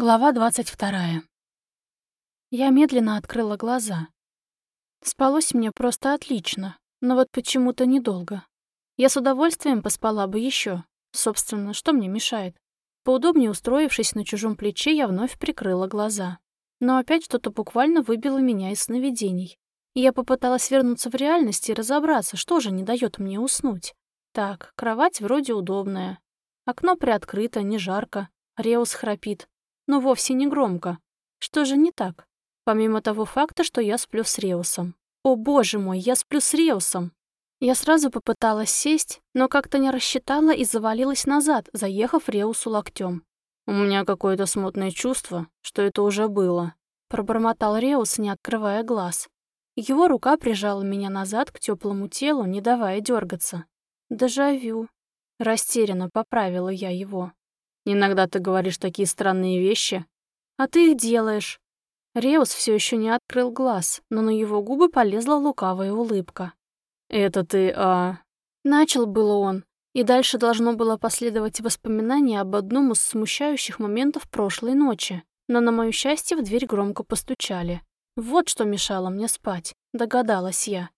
Глава 22. Я медленно открыла глаза. Спалось мне просто отлично, но вот почему-то недолго. Я с удовольствием поспала бы еще. Собственно, что мне мешает? Поудобнее устроившись на чужом плече, я вновь прикрыла глаза. Но опять что-то буквально выбило меня из сновидений. Я попыталась вернуться в реальность и разобраться, что же не дает мне уснуть. Так, кровать вроде удобная. Окно приоткрыто, не жарко. Реус храпит но вовсе не громко. Что же не так? Помимо того факта, что я сплю с Реусом. О боже мой, я сплю с Реусом! Я сразу попыталась сесть, но как-то не рассчитала и завалилась назад, заехав Реусу локтем. «У меня какое-то смутное чувство, что это уже было», — пробормотал Реус, не открывая глаз. Его рука прижала меня назад к теплому телу, не давая дергаться. «Дежавю». Растерянно поправила я его. Иногда ты говоришь такие странные вещи. А ты их делаешь. Реус все еще не открыл глаз, но на его губы полезла лукавая улыбка. «Это ты, а...» Начал было он, и дальше должно было последовать воспоминание об одном из смущающих моментов прошлой ночи. Но, на мое счастье, в дверь громко постучали. Вот что мешало мне спать, догадалась я.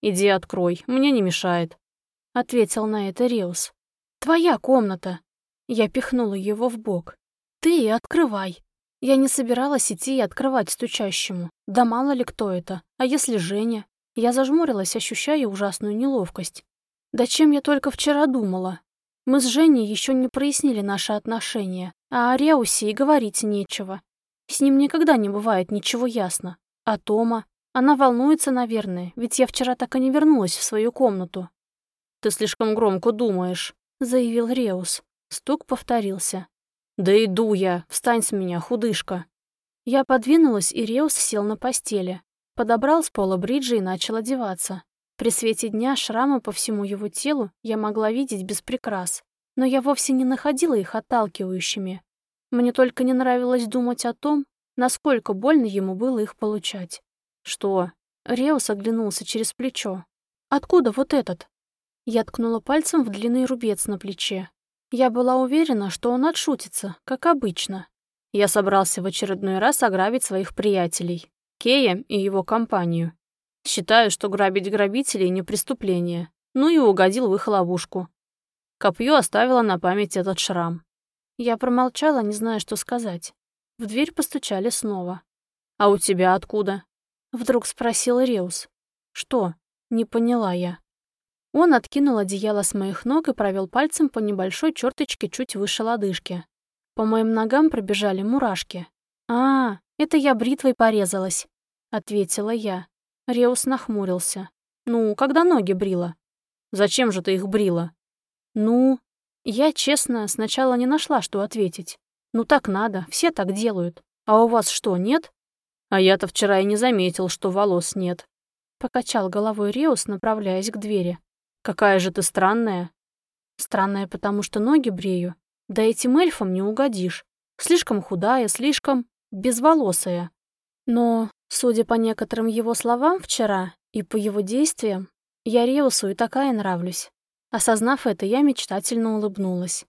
«Иди открой, мне не мешает», — ответил на это Реус. «Твоя комната», я пихнула его в бок. «Ты открывай!» Я не собиралась идти и открывать стучащему. Да мало ли кто это. А если Женя? Я зажмурилась, ощущая ужасную неловкость. Да чем я только вчера думала? Мы с Женей еще не прояснили наши отношения, а о Реусе и говорить нечего. С ним никогда не бывает ничего ясно. А Тома? Она волнуется, наверное, ведь я вчера так и не вернулась в свою комнату. «Ты слишком громко думаешь», — заявил Реус. Стук повторился. «Да иду я! Встань с меня, худышка!» Я подвинулась, и Реус сел на постели. Подобрал с пола бриджи и начал одеваться. При свете дня шрамы по всему его телу я могла видеть без прикрас, но я вовсе не находила их отталкивающими. Мне только не нравилось думать о том, насколько больно ему было их получать. «Что?» Реус оглянулся через плечо. «Откуда вот этот?» Я ткнула пальцем в длинный рубец на плече. Я была уверена, что он отшутится, как обычно. Я собрался в очередной раз ограбить своих приятелей, Кея и его компанию. Считаю, что грабить грабителей не преступление. Ну и угодил в их ловушку. Копье оставило на память этот шрам. Я промолчала, не зная, что сказать. В дверь постучали снова. «А у тебя откуда?» Вдруг спросил Реус. «Что?» Не поняла я. Он откинул одеяло с моих ног и провел пальцем по небольшой черточке чуть выше лодыжки. По моим ногам пробежали мурашки. «А, это я бритвой порезалась», — ответила я. Реус нахмурился. «Ну, когда ноги брила?» «Зачем же ты их брила?» «Ну...» Я, честно, сначала не нашла, что ответить. «Ну так надо, все так делают. А у вас что, нет?» «А я-то вчера и не заметил, что волос нет», — покачал головой Реус, направляясь к двери. Какая же ты странная. Странная, потому что ноги брею. Да этим эльфам не угодишь. Слишком худая, слишком безволосая. Но, судя по некоторым его словам вчера и по его действиям, я Реусу и такая нравлюсь. Осознав это, я мечтательно улыбнулась.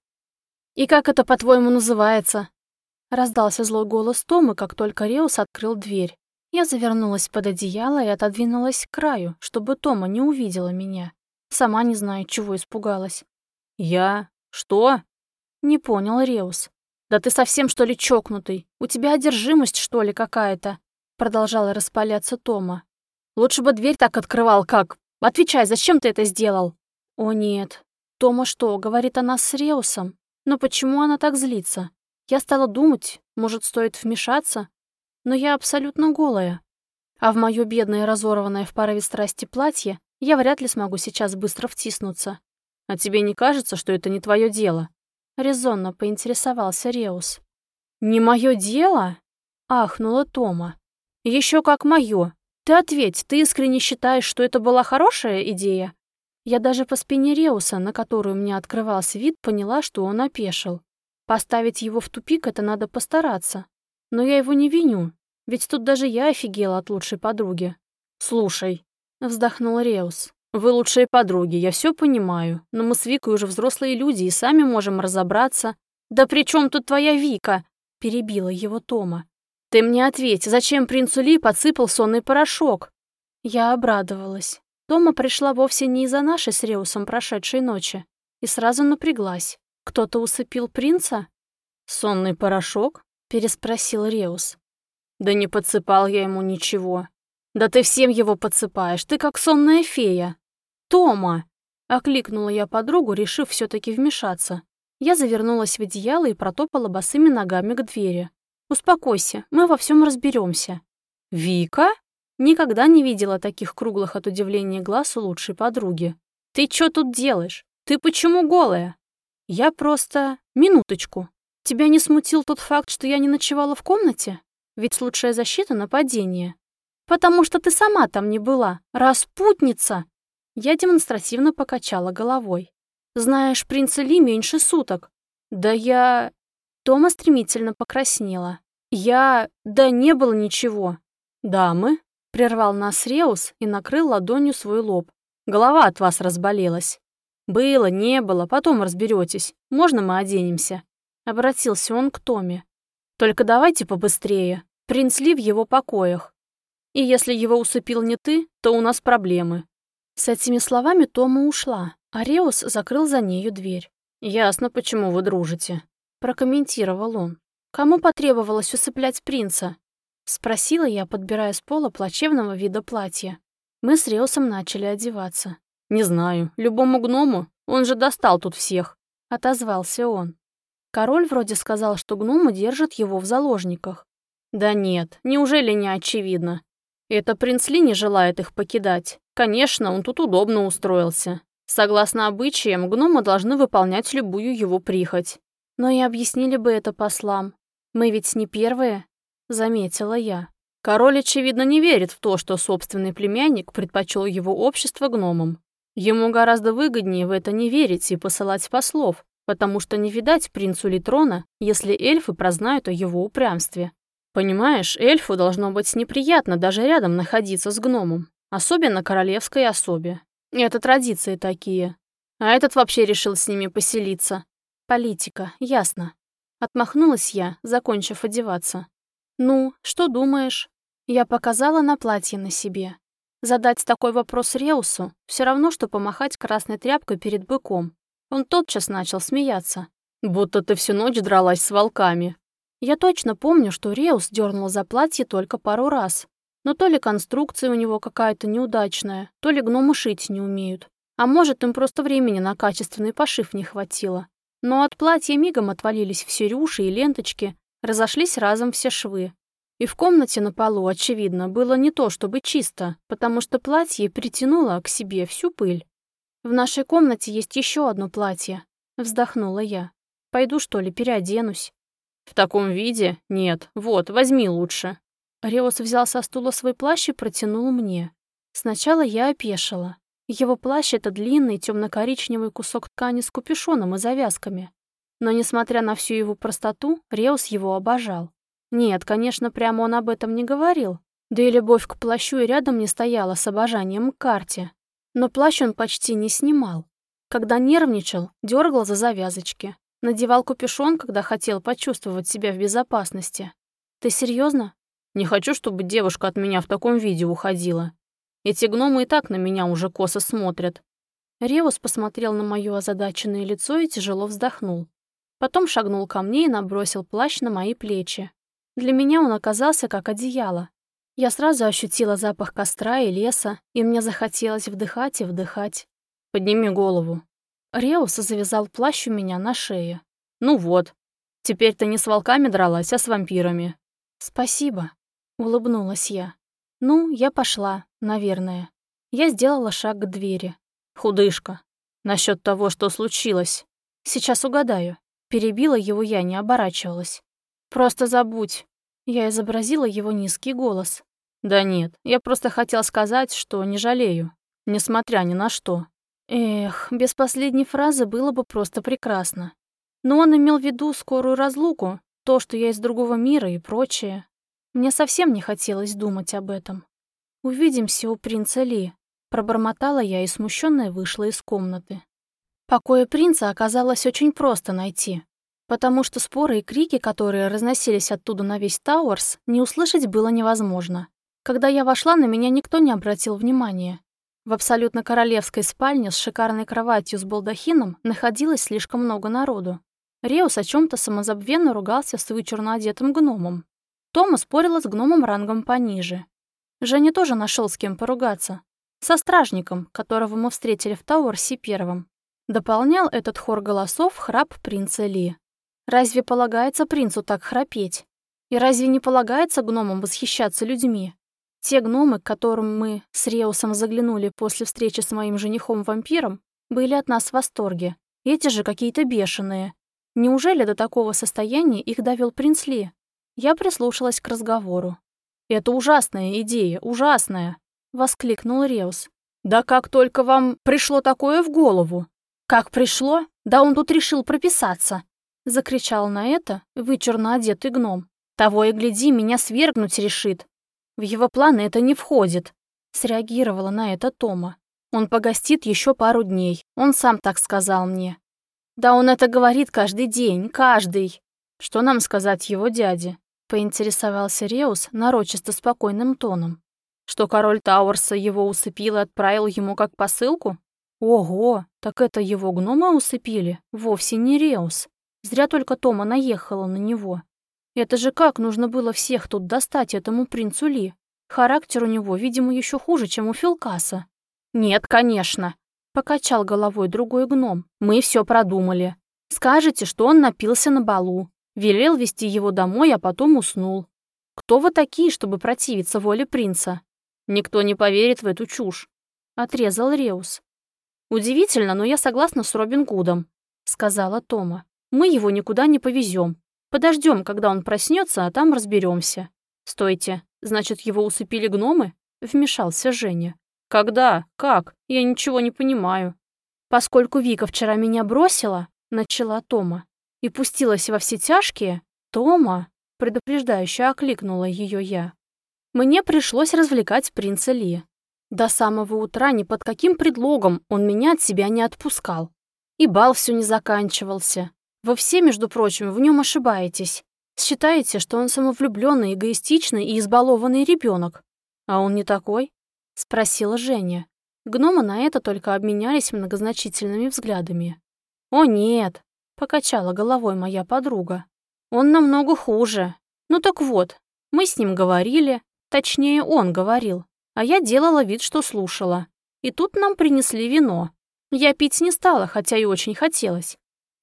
«И как это, по-твоему, называется?» Раздался злой голос Тома, как только Реус открыл дверь. Я завернулась под одеяло и отодвинулась к краю, чтобы Тома не увидела меня. Сама не знаю, чего испугалась. «Я? Что?» Не понял Реус. «Да ты совсем, что ли, чокнутый? У тебя одержимость, что ли, какая-то?» Продолжала распаляться Тома. «Лучше бы дверь так открывал, как... Отвечай, зачем ты это сделал?» «О нет. Тома что, говорит она с Реусом? Но почему она так злится? Я стала думать, может, стоит вмешаться? Но я абсолютно голая. А в моё бедное разорванное в порыве страсти платье я вряд ли смогу сейчас быстро втиснуться. А тебе не кажется, что это не твое дело? Резонно поинтересовался Реус. Не мое дело? Ахнула Тома. Еще как мое. Ты ответь, ты искренне считаешь, что это была хорошая идея? Я даже по спине Реуса, на которую мне открывался вид, поняла, что он опешил. Поставить его в тупик — это надо постараться. Но я его не виню, ведь тут даже я офигела от лучшей подруги. Слушай, Вздохнул Реус. «Вы лучшие подруги, я все понимаю, но мы с Викой уже взрослые люди и сами можем разобраться». «Да при чем тут твоя Вика?» перебила его Тома. «Ты мне ответь, зачем принцу Ли подсыпал сонный порошок?» Я обрадовалась. Тома пришла вовсе не из-за нашей с Реусом прошедшей ночи и сразу напряглась. Кто-то усыпил принца? «Сонный порошок?» — переспросил Реус. «Да не подсыпал я ему ничего. Да ты всем его подсыпаешь, ты как сонная фея. Тома!» — окликнула я подругу, решив все таки вмешаться. Я завернулась в одеяло и протопала босыми ногами к двери. «Успокойся, мы во всем разберемся. «Вика?» Никогда не видела таких круглых от удивления глаз у лучшей подруги. «Ты что тут делаешь? Ты почему голая?» «Я просто... Минуточку. Тебя не смутил тот факт, что я не ночевала в комнате? Ведь лучшая защита — нападение. Потому что ты сама там не была. Распутница!» Я демонстративно покачала головой. «Знаешь, принца Ли меньше суток». «Да я...» Тома стремительно покраснела. «Я... Да не было ничего». «Дамы?» Прервал нас Реус и накрыл ладонью свой лоб. Голова от вас разболелась. Было, не было, потом разберетесь. Можно мы оденемся? Обратился он к Томе. Только давайте побыстрее. Принц Ли в его покоях. И если его усыпил не ты, то у нас проблемы. С этими словами Тома ушла, а Реус закрыл за нею дверь. «Ясно, почему вы дружите», — прокомментировал он. «Кому потребовалось усыплять принца? Спросила я, подбирая с пола плачевного вида платье. Мы с Реусом начали одеваться. «Не знаю, любому гному, он же достал тут всех», — отозвался он. Король вроде сказал, что гномы держат его в заложниках. Да нет, неужели не очевидно? Это принц Ли не желает их покидать. Конечно, он тут удобно устроился. Согласно обычаям, гномы должны выполнять любую его прихоть. Но и объяснили бы это послам. Мы ведь не первые, заметила я. Король, очевидно, не верит в то, что собственный племянник предпочел его общество гномам. Ему гораздо выгоднее в это не верить и посылать послов, потому что не видать принцу Литрона, если эльфы прознают о его упрямстве. Понимаешь, эльфу должно быть неприятно даже рядом находиться с гномом, особенно королевской особе. Это традиции такие. А этот вообще решил с ними поселиться. Политика, ясно. Отмахнулась я, закончив одеваться. «Ну, что думаешь?» Я показала на платье на себе. Задать такой вопрос Реусу все равно, что помахать красной тряпкой перед быком. Он тотчас начал смеяться. «Будто ты всю ночь дралась с волками». Я точно помню, что Реус дернул за платье только пару раз. Но то ли конструкция у него какая-то неудачная, то ли гномы шить не умеют. А может, им просто времени на качественный пошив не хватило. Но от платья мигом отвалились все рюши и ленточки, Разошлись разом все швы. И в комнате на полу, очевидно, было не то чтобы чисто, потому что платье притянуло к себе всю пыль. «В нашей комнате есть еще одно платье», — вздохнула я. «Пойду, что ли, переоденусь?» «В таком виде? Нет. Вот, возьми лучше». Реус взял со стула свой плащ и протянул мне. Сначала я опешила. Его плащ — это длинный темно-коричневый кусок ткани с капюшоном и завязками. Но, несмотря на всю его простоту, Реус его обожал. Нет, конечно, прямо он об этом не говорил. Да и любовь к плащу и рядом не стояла с обожанием к карте. Но плащ он почти не снимал. Когда нервничал, дергал за завязочки. Надевал капюшон, когда хотел почувствовать себя в безопасности. Ты серьезно? Не хочу, чтобы девушка от меня в таком виде уходила. Эти гномы и так на меня уже косо смотрят. Реус посмотрел на мое озадаченное лицо и тяжело вздохнул. Потом шагнул ко мне и набросил плащ на мои плечи. Для меня он оказался как одеяло. Я сразу ощутила запах костра и леса, и мне захотелось вдыхать и вдыхать. «Подними голову». Реус завязал плащ у меня на шее. «Ну вот, теперь ты не с волками дралась, а с вампирами». «Спасибо», — улыбнулась я. «Ну, я пошла, наверное». Я сделала шаг к двери. «Худышка, насчет того, что случилось. Сейчас угадаю». Перебила его я, не оборачивалась. «Просто забудь». Я изобразила его низкий голос. «Да нет, я просто хотел сказать, что не жалею, несмотря ни на что». Эх, без последней фразы было бы просто прекрасно. Но он имел в виду скорую разлуку, то, что я из другого мира и прочее. Мне совсем не хотелось думать об этом. «Увидимся у принца Ли», — пробормотала я и смущенная вышла из комнаты. Покоя принца оказалось очень просто найти. потому что споры и крики, которые разносились оттуда на весь Тауэрс, не услышать было невозможно. Когда я вошла, на меня никто не обратил внимания. В абсолютно королевской спальне с шикарной кроватью с балдахином находилось слишком много народу. Реус о чем то самозабвенно ругался с вычурно одетым гномом. Тома спорила с гномом рангом пониже. Женя тоже нашел с кем поругаться. Со стражником, которого мы встретили в Тауэрсе первым. Дополнял этот хор голосов храп принца Ли. Разве полагается принцу так храпеть? И разве не полагается гномам восхищаться людьми? Те гномы, к которым мы с Реусом заглянули после встречи с моим женихом-вампиром, были от нас в восторге. Эти же какие-то бешеные. Неужели до такого состояния их довел принц Ли? Я прислушалась к разговору. «Это ужасная идея, ужасная!» — воскликнул Реус. «Да как только вам пришло такое в голову?» «Как пришло? Да он тут решил прописаться!» Закричал на это вычурно одетый гном. «Того и гляди, меня свергнуть решит!» «В его планы это не входит!» Среагировала на это Тома. «Он погостит еще пару дней, он сам так сказал мне». «Да он это говорит каждый день, каждый!» «Что нам сказать его дяде?» Поинтересовался Реус нарочисто спокойным тоном. Что король Тауэрса его усыпил и отправил ему как посылку? Ого, так это его гнома усыпили, вовсе не Реус. Зря только Тома наехала на него. Это же как нужно было всех тут достать этому принцу Ли? Характер у него, видимо, еще хуже, чем у Филкаса. Нет, конечно. Покачал головой другой гном. Мы все продумали. Скажете, что он напился на балу. Велел вести его домой, а потом уснул. Кто вы такие, чтобы противиться воле принца? Никто не поверит в эту чушь. Отрезал Реус. Удивительно, но я согласна с Робин Гудом, сказала Тома. Мы его никуда не повезем. Подождем, когда он проснется, а там разберемся. Стойте, значит, его усыпили гномы? Вмешался Женя. Когда? Как? Я ничего не понимаю. Поскольку Вика вчера меня бросила, начала Тома, и пустилась во все тяжкие, Тома, предупреждающе окликнула ее я. Мне пришлось развлекать принца Ли. До самого утра ни под каким предлогом он меня от себя не отпускал. И бал все не заканчивался. Вы все, между прочим, в нем ошибаетесь. Считаете, что он самовлюбленный, эгоистичный и избалованный ребенок. А он не такой? Спросила Женя. Гномы на это только обменялись многозначительными взглядами. «О, нет!» — покачала головой моя подруга. «Он намного хуже. Ну так вот, мы с ним говорили, точнее, он говорил, а я делала вид, что слушала. И тут нам принесли вино. Я пить не стала, хотя и очень хотелось.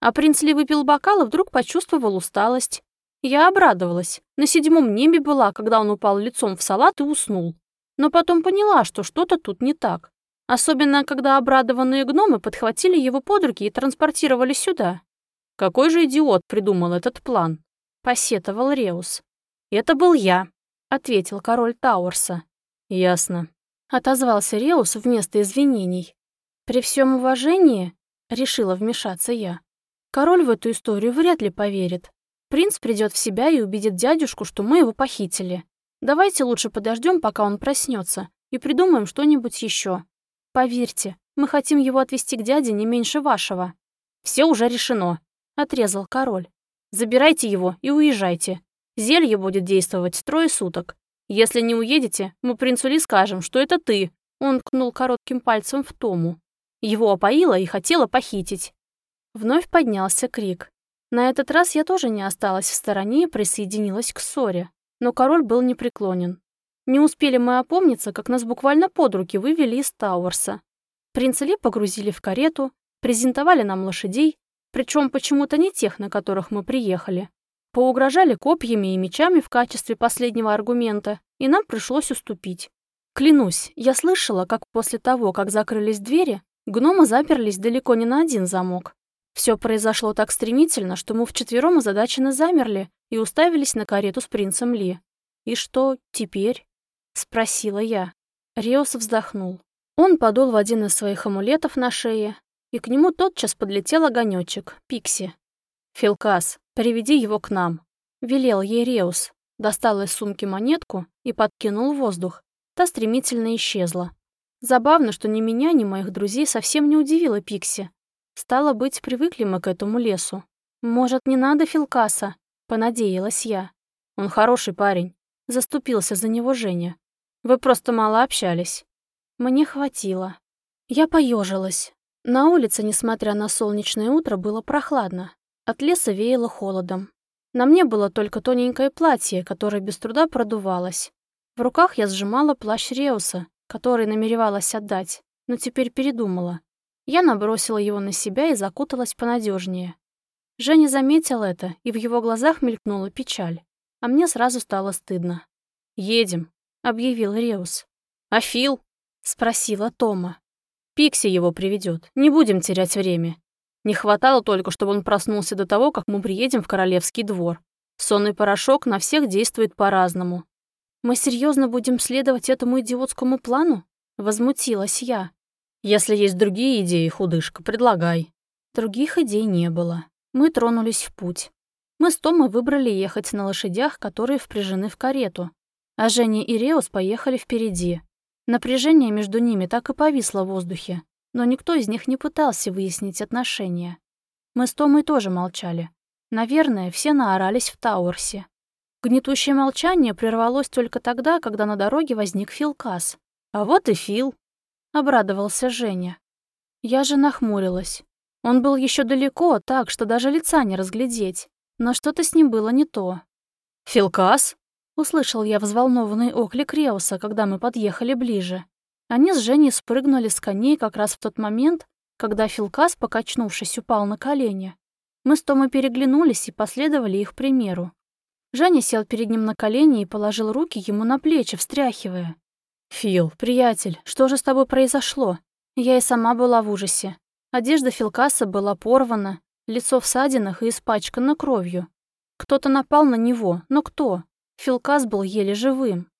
А принц Ли выпил бокал и вдруг почувствовал усталость. Я обрадовалась. На седьмом небе была, когда он упал лицом в салат и уснул. Но потом поняла, что что-то тут не так. Особенно, когда обрадованные гномы подхватили его под руки и транспортировали сюда. «Какой же идиот придумал этот план?» — посетовал Реус. «Это был я», — ответил король Тауэрса. «Ясно», — отозвался Реус вместо извинений. «При всем уважении», — решила вмешаться я, Король в эту историю вряд ли поверит. Принц придет в себя и убедит дядюшку, что мы его похитили. Давайте лучше подождем, пока он проснется, и придумаем что-нибудь еще. Поверьте, мы хотим его отвезти к дяде не меньше вашего. Все уже решено, отрезал король. Забирайте его и уезжайте. Зелье будет действовать трое суток. Если не уедете, мы принцу Ли скажем, что это ты. Он ткнул коротким пальцем в Тому. Его опоила и хотела похитить. Вновь поднялся крик. На этот раз я тоже не осталась в стороне и присоединилась к ссоре. Но король был непреклонен. Не успели мы опомниться, как нас буквально под руки вывели из Тауэрса. Принца Ли погрузили в карету, презентовали нам лошадей, причем почему-то не тех, на которых мы приехали. Поугрожали копьями и мечами в качестве последнего аргумента, и нам пришлось уступить. Клянусь, я слышала, как после того, как закрылись двери, гномы заперлись далеко не на один замок. Все произошло так стремительно, что мы вчетвером озадаченно замерли и уставились на карету с принцем Ли. «И что теперь?» — спросила я. Риос вздохнул. Он подул в один из своих амулетов на шее, и к нему тотчас подлетел огонечек, Пикси. «Филкас, приведи его к нам», — велел ей Реус, достал из сумки монетку и подкинул воздух. Та стремительно исчезла. Забавно, что ни меня, ни моих друзей совсем не удивила Пикси. Стало быть, привыкли мы к этому лесу. «Может, не надо Филкаса?» — понадеялась я. «Он хороший парень», — заступился за него Женя. «Вы просто мало общались». Мне хватило. Я поежилась. На улице, несмотря на солнечное утро, было прохладно. От леса веяло холодом. На мне было только тоненькое платье, которое без труда продувалось. В руках я сжимала плащ Реуса, который намеревалась отдать, но теперь передумала. Я набросила его на себя и закуталась понадежнее. Женя заметил это, и в его глазах мелькнула печаль. А мне сразу стало стыдно. «Едем», — объявил Реус. «А Фил?» — спросила Тома. «Пикси его приведет. Не будем терять время. Не хватало только, чтобы он проснулся до того, как мы приедем в королевский двор. Сонный порошок на всех действует по-разному. Мы серьезно будем следовать этому идиотскому плану? Возмутилась я. Если есть другие идеи, худышка, предлагай. Других идей не было. Мы тронулись в путь. Мы с Томой выбрали ехать на лошадях, которые впряжены в карету. А Женя и Реус поехали впереди. Напряжение между ними так и повисло в воздухе но никто из них не пытался выяснить отношения. Мы с Томой тоже молчали. Наверное, все наорались в Тауэрсе. Гнетущее молчание прервалось только тогда, когда на дороге возник Филкас. «А вот и Фил», — обрадовался Женя. Я же нахмурилась. Он был еще далеко, так что даже лица не разглядеть. Но что-то с ним было не то. «Филкас?» — услышал я взволнованный оклик Реуса, когда мы подъехали ближе. Они с Женей спрыгнули с коней как раз в тот момент, когда Филкас, покачнувшись, упал на колени. Мы с Томой переглянулись и последовали их примеру. Женя сел перед ним на колени и положил руки ему на плечи, встряхивая. «Фил, приятель, что же с тобой произошло?» Я и сама была в ужасе. Одежда Филкаса была порвана, лицо в садинах и испачкано кровью. Кто-то напал на него, но кто? Филкас был еле живым.